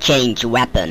Change weapon.